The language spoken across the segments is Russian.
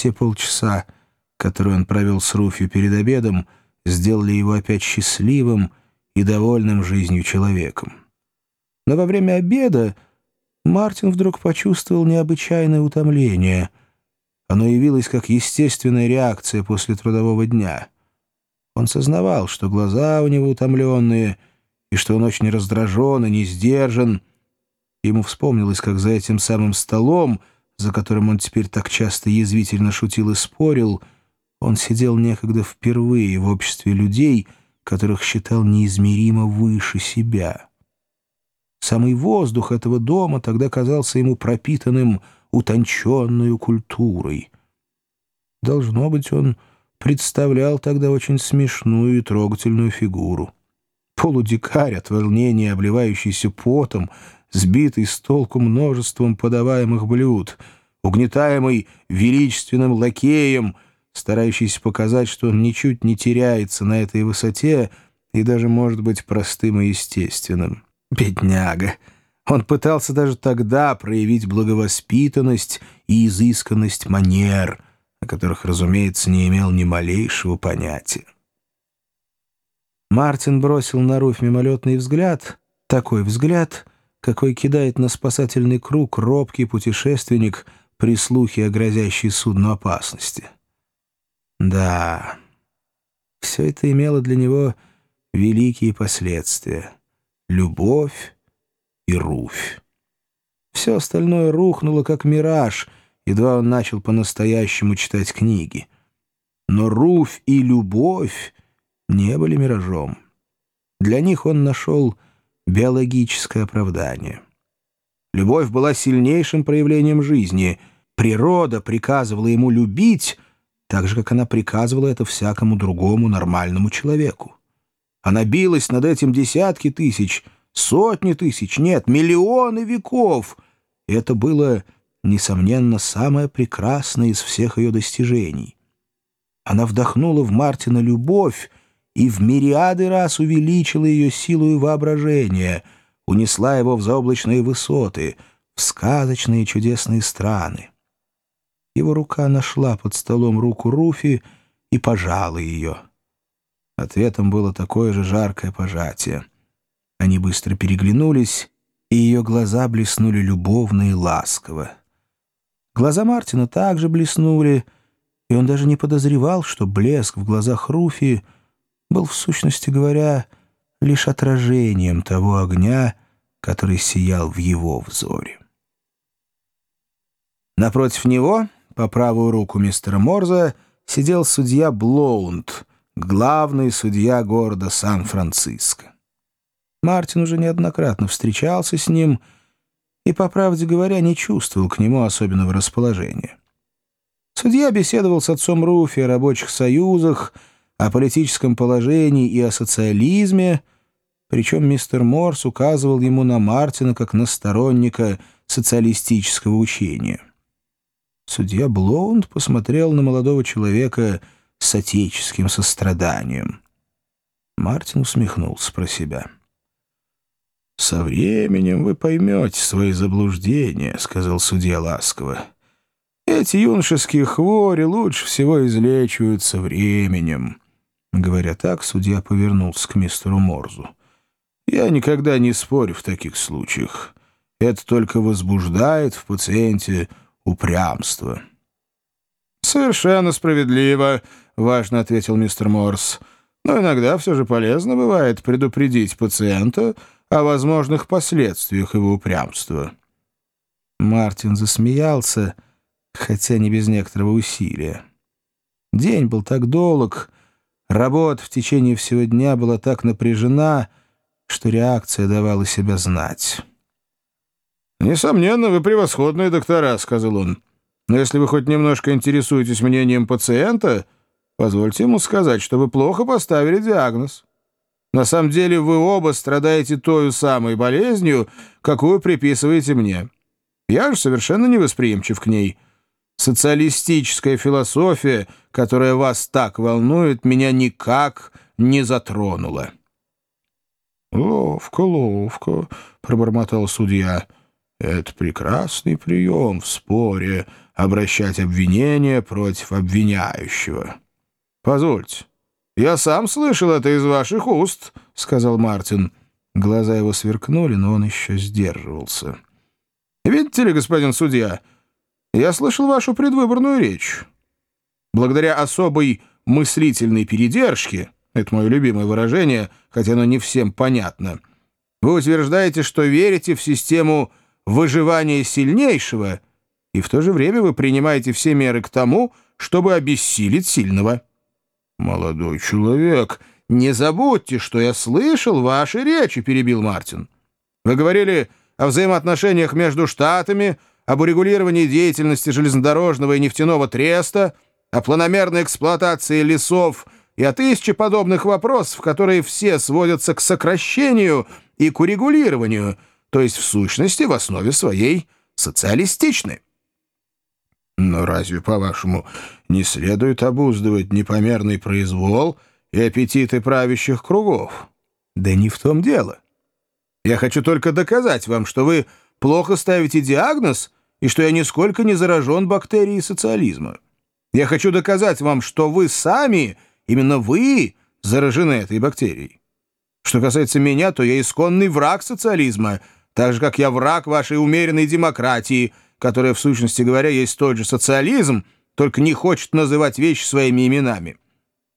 Те полчаса, которые он провел с Руфью перед обедом, сделали его опять счастливым и довольным жизнью человеком. Но во время обеда Мартин вдруг почувствовал необычайное утомление. Оно явилось как естественная реакция после трудового дня. Он сознавал, что глаза у него утомленные, и что он очень раздражен и не сдержан. Ему вспомнилось, как за этим самым столом, за которым он теперь так часто язвительно шутил и спорил, он сидел некогда впервые в обществе людей, которых считал неизмеримо выше себя. Самый воздух этого дома тогда казался ему пропитанным утонченную культурой. Должно быть, он представлял тогда очень смешную и трогательную фигуру. Полудикарь от волнения, обливающийся потом, сбитый с толку множеством подаваемых блюд, угнетаемый величественным лакеем, старающийся показать, что он ничуть не теряется на этой высоте и даже может быть простым и естественным. Бедняга! Он пытался даже тогда проявить благовоспитанность и изысканность манер, о которых, разумеется, не имел ни малейшего понятия. Мартин бросил на Руфь мимолетный взгляд, такой взгляд, какой кидает на спасательный круг робкий путешественник при слухе о грозящей судну опасности. Да, все это имело для него великие последствия — любовь и Руфь. Все остальное рухнуло, как мираж, едва он начал по-настоящему читать книги. Но Руфь и любовь не были миражом. Для них он нашел биологическое оправдание. Любовь была сильнейшим проявлением жизни. Природа приказывала ему любить, так же, как она приказывала это всякому другому нормальному человеку. Она билась над этим десятки тысяч, сотни тысяч, нет, миллионы веков. И это было, несомненно, самое прекрасное из всех ее достижений. Она вдохнула в Мартина любовь и в мириады раз увеличила ее силу и воображение, унесла его в заоблачные высоты, в сказочные чудесные страны. Его рука нашла под столом руку Руфи и пожала ее. Ответом было такое же жаркое пожатие. Они быстро переглянулись, и ее глаза блеснули любовно и ласково. Глаза Мартина также блеснули, и он даже не подозревал, что блеск в глазах Руфи был, в сущности говоря, лишь отражением того огня, который сиял в его взоре. Напротив него, по правую руку мистера Морза, сидел судья Блоунд — главный судья города Сан-Франциско. Мартин уже неоднократно встречался с ним и, по правде говоря, не чувствовал к нему особенного расположения. Судья беседовал с отцом Руфи о рабочих союзах, о политическом положении и о социализме, причем мистер Морс указывал ему на Мартина как на сторонника социалистического учения. Судья Блоунд посмотрел на молодого человека — с отеческим состраданием. Мартин усмехнулся про себя. «Со временем вы поймете свои заблуждения», — сказал судья ласково. «Эти юношеские хвори лучше всего излечиваются временем». Говоря так, судья повернулся к мистеру Морзу. «Я никогда не спорю в таких случаях. Это только возбуждает в пациенте упрямство». «Совершенно справедливо», — важно ответил мистер Морс. «Но иногда все же полезно бывает предупредить пациента о возможных последствиях его упрямства». Мартин засмеялся, хотя не без некоторого усилия. День был так долг, работа в течение всего дня была так напряжена, что реакция давала себя знать. «Несомненно, вы превосходные доктора», — сказал он. Но если вы хоть немножко интересуетесь мнением пациента, позвольте ему сказать, что вы плохо поставили диагноз. На самом деле вы оба страдаете той самой болезнью, какую приписываете мне. Я же совершенно невосприимчив к ней. Социалистическая философия, которая вас так волнует, меня никак не затронула». «Ловко, ловко», — пробормотал судья. «Это прекрасный прием в споре», обращать обвинения против обвиняющего. «Позвольте, я сам слышал это из ваших уст», — сказал Мартин. Глаза его сверкнули, но он еще сдерживался. «Видите ли, господин судья, я слышал вашу предвыборную речь. Благодаря особой мыслительной передержке, это мое любимое выражение, хотя оно не всем понятно, вы утверждаете, что верите в систему выживания сильнейшего, и в то же время вы принимаете все меры к тому, чтобы обессилить сильного. «Молодой человек, не забудьте, что я слышал ваши речи», — перебил Мартин. «Вы говорили о взаимоотношениях между штатами, об урегулировании деятельности железнодорожного и нефтяного треста, о планомерной эксплуатации лесов и о тысяче подобных вопросов, которые все сводятся к сокращению и к урегулированию, то есть в сущности в основе своей социалистичны. Но разве, по-вашему, не следует обуздывать непомерный произвол и аппетиты правящих кругов? Да не в том дело. Я хочу только доказать вам, что вы плохо ставите диагноз и что я нисколько не заражен бактерией социализма. Я хочу доказать вам, что вы сами, именно вы, заражены этой бактерией. Что касается меня, то я исконный враг социализма, так же, как я враг вашей умеренной демократии, которая, в сущности говоря, есть тот же социализм, только не хочет называть вещи своими именами.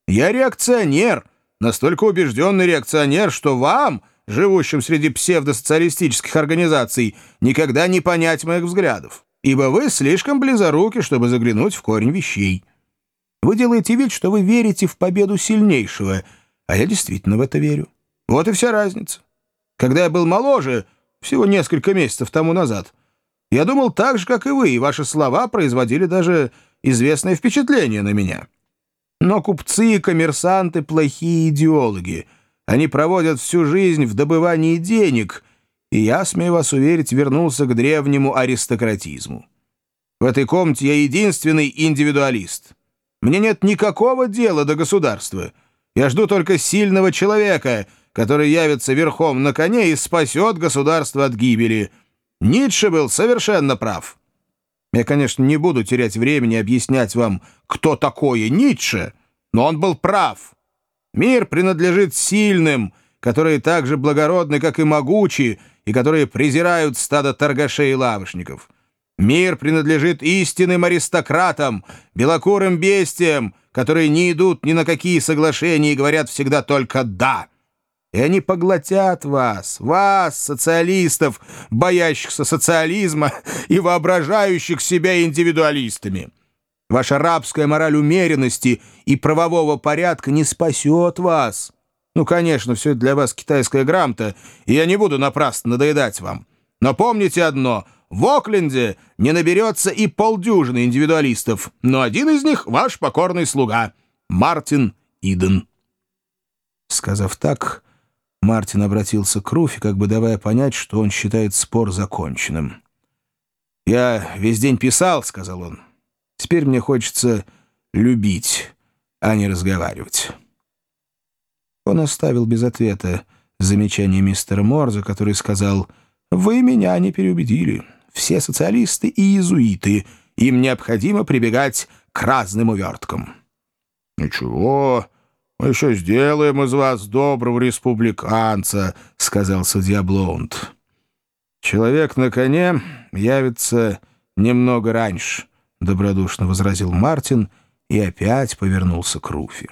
Я реакционер, настолько убежденный реакционер, что вам, живущим среди псевдосоциалистических организаций, никогда не понять моих взглядов ибо вы слишком близоруки, чтобы заглянуть в корень вещей. Вы делаете вид, что вы верите в победу сильнейшего, а я действительно в это верю. Вот и вся разница. Когда я был моложе, всего несколько месяцев тому назад, я думал так же, как и вы, и ваши слова производили даже известное впечатление на меня. Но купцы и коммерсанты — плохие идеологи. Они проводят всю жизнь в добывании денег — и я, смею вас уверить, вернулся к древнему аристократизму. В этой комнате я единственный индивидуалист. Мне нет никакого дела до государства. Я жду только сильного человека, который явится верхом на коне и спасет государство от гибели. Ницше был совершенно прав. Я, конечно, не буду терять времени объяснять вам, кто такое Ницше, но он был прав. Мир принадлежит сильным, которые так же благородны, как и могучи, и которые презирают стадо торгашей и лавочников. Мир принадлежит истинным аристократам, белокурым бестиям, которые не идут ни на какие соглашения и говорят всегда только «да». И они поглотят вас, вас, социалистов, боящихся социализма и воображающих себя индивидуалистами. Ваша рабская мораль умеренности и правового порядка не спасет вас. Ну, конечно, все это для вас китайская грамота, и я не буду напрасно надоедать вам. Но помните одно — в Окленде не наберется и полдюжины индивидуалистов, но один из них — ваш покорный слуга, Мартин Иден». Сказав так, Мартин обратился к Руфи, как бы давая понять, что он считает спор законченным. «Я весь день писал», — сказал он. «Теперь мне хочется любить, а не разговаривать». Он оставил без ответа замечание мистера Морза, который сказал «Вы меня не переубедили. Все социалисты и иезуиты. Им необходимо прибегать к разным уверткам». «Ничего, мы еще сделаем из вас доброго республиканца», — сказал судья Блоунд. «Человек на коне явится немного раньше», — добродушно возразил Мартин и опять повернулся к Руфи.